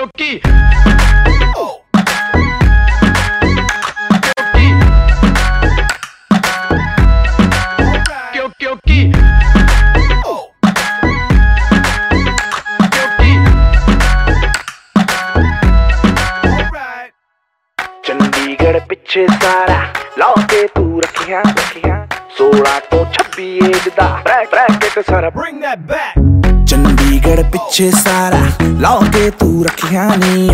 क्योंकि चंडीगढ़ पिछे सारा लौटे तू रखिया रखिया। सोलह तो छब्बीस ट्रैक ट्रैक सारा। ब्रिंग दैट बैक चंडीगढ़ पिछे सारा ਲਾਉਂਦੇ ਤੂੰ ਰੱਖਿਆ ਨਹੀਂ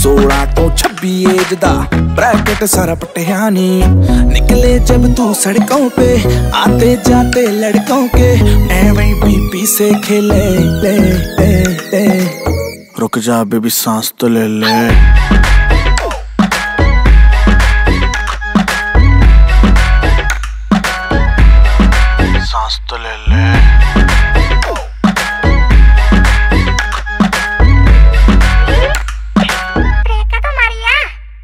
16 ਤੋਂ 26 ਏਜ ਦਾ ब्रैकेट सारा पटिया नी। निकले जब तू सड़कों पे, आते जाते लड़कों के एवं बीपी से खेले, ले ले ले। रुक जा बेबी, सांस तो ले ले। सांस तो ले ले।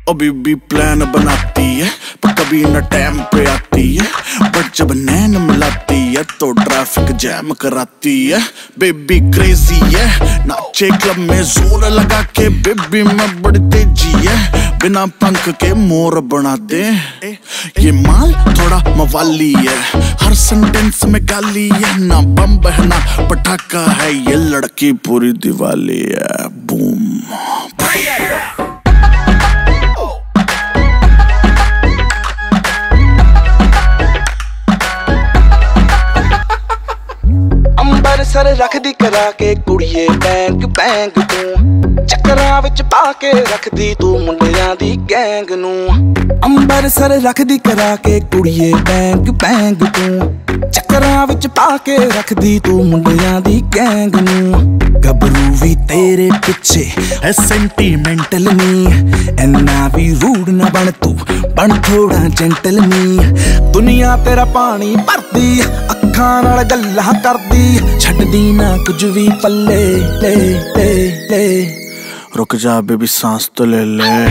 ओ भी प्लान बनाती है, पर कभी न टाइम पे आती है। बट जब नैन मिलाती है तो ट्रैफ़िक जैम कराती है। बेबी क्रेजी है, नाचे क्लब में ज़ोर लगा के। बेबी में बड़ी तेज़ी है, बिना पंख के मोर बना दे। ये माल थोड़ा मवाली है, हर सेंटेंस में गाली है। ना बम बहना पटाखा है, ये लड़की पूरी दिवाली है। बूम ਅੰਬਰਸਰ ਰੱਖਦੀ ਕਰਾ ਕੇ ਕੁੜੀਏ ਬੈਂਕ ਬੈਂਕ ਤੂੰ। ਚੱਕਰਾਂ ਵਿੱਚ ਪਾ ਕੇ ਰੱਖਦੀ ਤੂੰ ਮੁੰਡਿਆਂ ਦੀ ਗੈਂਗ ਨੂੰ। ਅੰਬਰਸਰ ਰੱਖਦੀ ਕਰਾ ਕੇ ਕੁੜੀਏ ਬੈਂਕ ਬੈਂਕ ਤੂੰ। ਚੱਕਰਾਂ ਵਿੱਚ ਪਾ ਕੇ ਰੱਖਦੀ ਤੂੰ ਮੁੰਡਿਆਂ ਦੀ ਗੈਂਗ ਨੂੰ। ਗੱਭਰੂ ਵੀ ਤੇਰੇ ਪਿੱਛੇ ਐ ਸੈਂਟੀਮੈਂਟਲ ਨਹੀਂ ਐਨਾ ਵੀ ਰੂਡ ਨਾ ਬਣ ਤੂੰ, ਬਣ ਥੋੜਾ ਜੈਂਟਲ ਨਹੀਂ ਦੁਨੀਆ ਤੇਰਾ ਪਾਣੀ ਭਰਦੀ ਅੱਖਾਂ ਨਾਲ ਗੱਲਾਂ ਕਰਦੀ। ਛੱਡਦੀ ਨਾ ਕੁਝ ਵੀ ਪੱਲੇ, ਲੈ ਲੈ ਲੈ। ਰੁਕ ਜਾ ਬੇਬੀ ਸਾਹ ਤੋਂ ਲੈ ਲੈ।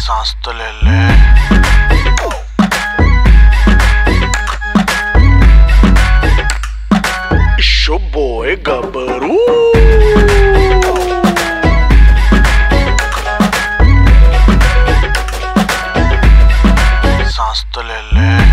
ਸਾਹ ਤੋਂ ਲੈ ਲੈ। le, le.